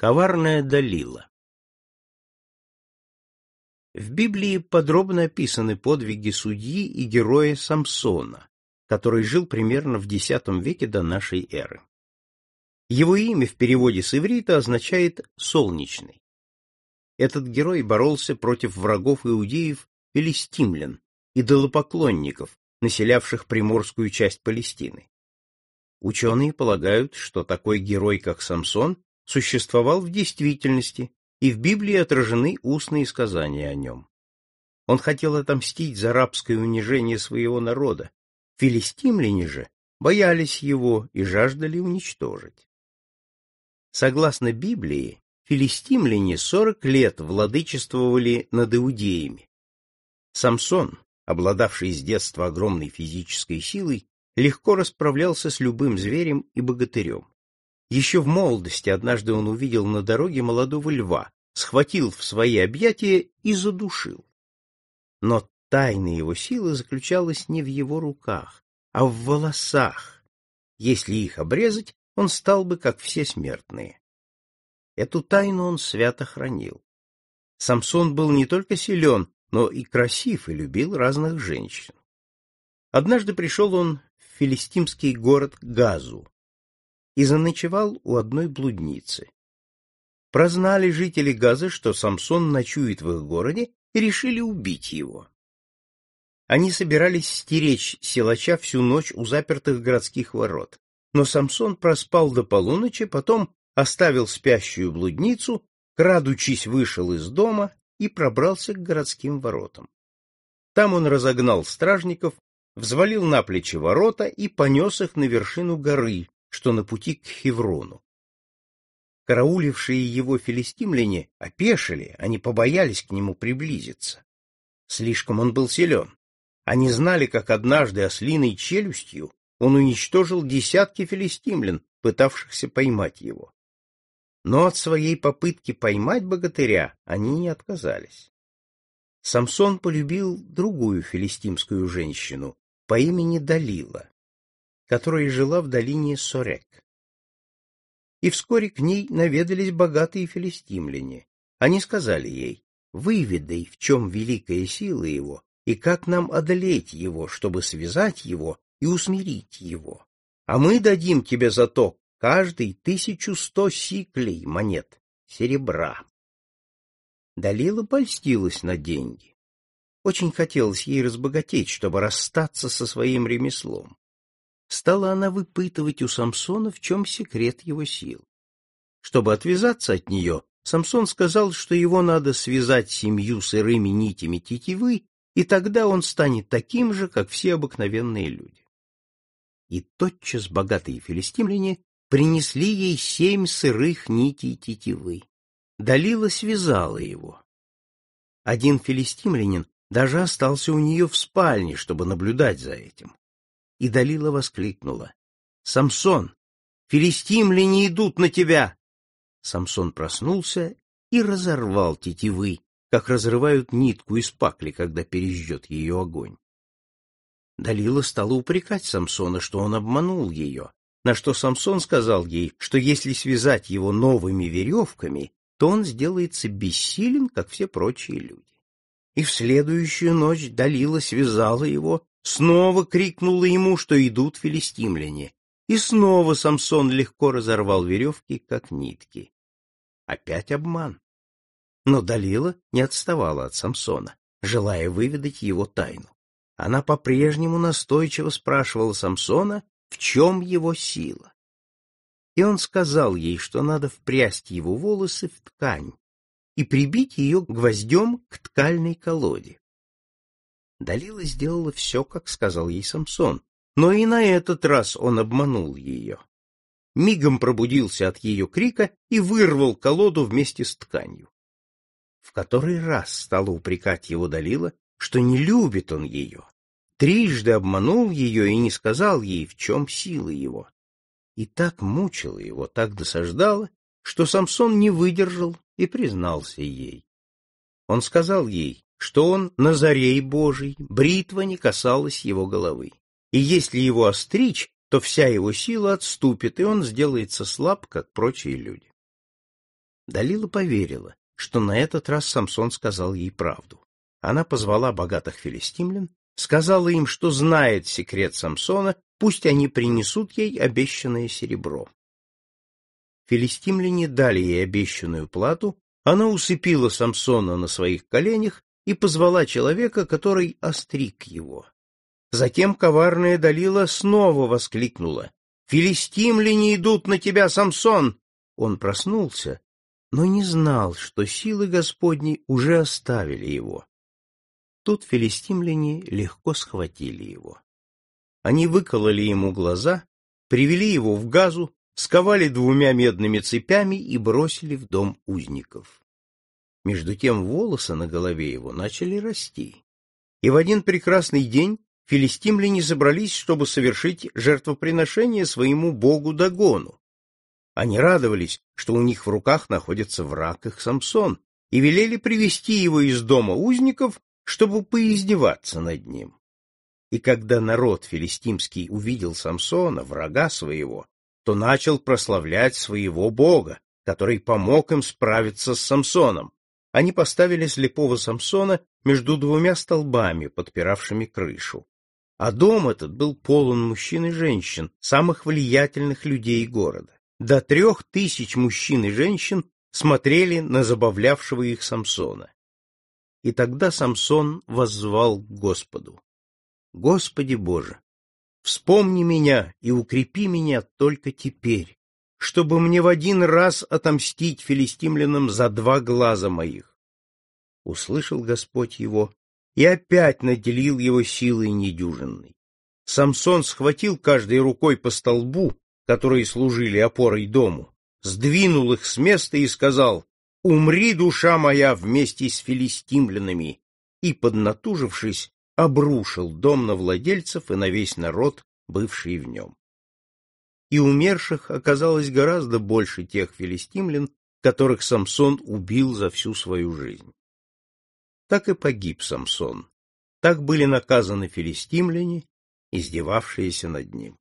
Коварная Далила В Библии подробно описаны подвиги судьи и героя Самсона, который жил примерно в X веке до нашей эры. Его имя в переводе с иврита означает «солнечный». Этот герой боролся против врагов иудеев филистимлян, идолопоклонников, населявших приморскую часть Палестины. Ученые полагают, что такой герой, как Самсон, существовал в действительности, и в Библии отражены устные сказания о нем. Он хотел отомстить за рабское унижение своего народа. Филистимляне же боялись его и жаждали уничтожить. Согласно Библии, филистимляне сорок лет владычествовали над иудеями. Самсон, обладавший с детства огромной физической силой, легко расправлялся с любым зверем и богатырем. Еще в молодости однажды он увидел на дороге молодого льва, схватил в свои объятия и задушил. Но тайна его силы заключалась не в его руках, а в волосах. Если их обрезать, он стал бы, как все смертные. Эту тайну он свято хранил. Самсон был не только силен, но и красив и любил разных женщин. Однажды пришел он в филистимский город Газу, и заночевал у одной блудницы. Прознали жители Газы, что Самсон ночует в их городе, и решили убить его. Они собирались стеречь силача всю ночь у запертых городских ворот, но Самсон проспал до полуночи, потом оставил спящую блудницу, крадучись вышел из дома и пробрался к городским воротам. Там он разогнал стражников, взвалил на плечи ворота и понес их на вершину горы, что на пути к Хеврону. Караулившие его филистимляне опешили, они побоялись к нему приблизиться. Слишком он был силен. Они знали, как однажды ослиной челюстью он уничтожил десятки филистимлян, пытавшихся поймать его. Но от своей попытки поймать богатыря они не отказались. Самсон полюбил другую филистимскую женщину по имени Далила которая жила в долине Сорек. И вскоре к ней наведались богатые филистимляне. Они сказали ей, «Выведай, в чем великая сила его, и как нам одолеть его, чтобы связать его и усмирить его. А мы дадим тебе за то каждый тысячу сто сиклей монет серебра». Далила польстилась на деньги. Очень хотелось ей разбогатеть, чтобы расстаться со своим ремеслом стала она выпытывать у Самсона, в чем секрет его сил. Чтобы отвязаться от нее, Самсон сказал, что его надо связать семью сырыми нитями тетивы, и тогда он станет таким же, как все обыкновенные люди. И тотчас богатые филистимляне принесли ей семь сырых нитей тетивы. Далила связала его. Один филистимлянин даже остался у нее в спальне, чтобы наблюдать за этим и Далила воскликнула. — Самсон, филистимляне идут на тебя! Самсон проснулся и разорвал тетивы, как разрывают нитку из пакли, когда пережжет ее огонь. Далила стала упрекать Самсона, что он обманул ее, на что Самсон сказал ей, что если связать его новыми веревками, то он сделается бессилен, как все прочие люди. И в следующую ночь Далила связала его снова крикнула ему, что идут филистимляне, и снова Самсон легко разорвал веревки, как нитки. Опять обман. Но Далила не отставала от Самсона, желая выведать его тайну. Она по-прежнему настойчиво спрашивала Самсона, в чем его сила. И он сказал ей, что надо впрясть его волосы в ткань и прибить ее гвоздем к ткальной колоде. Далила сделала все, как сказал ей Самсон, но и на этот раз он обманул ее. Мигом пробудился от ее крика и вырвал колоду вместе с тканью. В который раз стала упрекать его Далила, что не любит он ее. Трижды обманул ее и не сказал ей, в чем сила его. И так мучила его, так досаждала, что Самсон не выдержал и признался ей. Он сказал ей, что он Назарей Божий, бритва не касалась его головы. И если его остричь, то вся его сила отступит, и он сделается слаб, как прочие люди. Далила поверила, что на этот раз Самсон сказал ей правду. Она позвала богатых филистимлян, сказала им, что знает секрет Самсона, пусть они принесут ей обещанное серебро. Филистимляне дали ей обещанную плату, она усыпила Самсона на своих коленях и позвала человека, который остриг его. Затем коварная Далила снова воскликнула. «Филистимляне идут на тебя, Самсон!» Он проснулся, но не знал, что силы Господни уже оставили его. Тут филистимляне легко схватили его. Они выкололи ему глаза, привели его в газу, сковали двумя медными цепями и бросили в дом узников. Между тем волосы на голове его начали расти. И в один прекрасный день филистимляне собрались, чтобы совершить жертвоприношение своему богу Дагону. Они радовались, что у них в руках находится враг их Самсон, и велели привести его из дома узников, чтобы поиздеваться над ним. И когда народ филистимский увидел Самсона, врага своего, то начал прославлять своего бога, который помог им справиться с Самсоном. Они поставили слепого Самсона между двумя столбами, подпиравшими крышу. А дом этот был полон мужчин и женщин, самых влиятельных людей города. До трех тысяч мужчин и женщин смотрели на забавлявшего их Самсона. И тогда Самсон воззвал к Господу. «Господи Боже, вспомни меня и укрепи меня только теперь, чтобы мне в один раз отомстить филистимлянам за два глаза моих». Услышал Господь его и опять наделил его силой недюжинной. Самсон схватил каждой рукой по столбу, которые служили опорой дому, сдвинул их с места и сказал «Умри, душа моя, вместе с филистимлянами!» и, поднатужившись, обрушил дом на владельцев и на весь народ, бывший в нем. И умерших оказалось гораздо больше тех филистимлян, которых Самсон убил за всю свою жизнь. Так и погиб Самсон. Так были наказаны филистимляне, издевавшиеся над ним.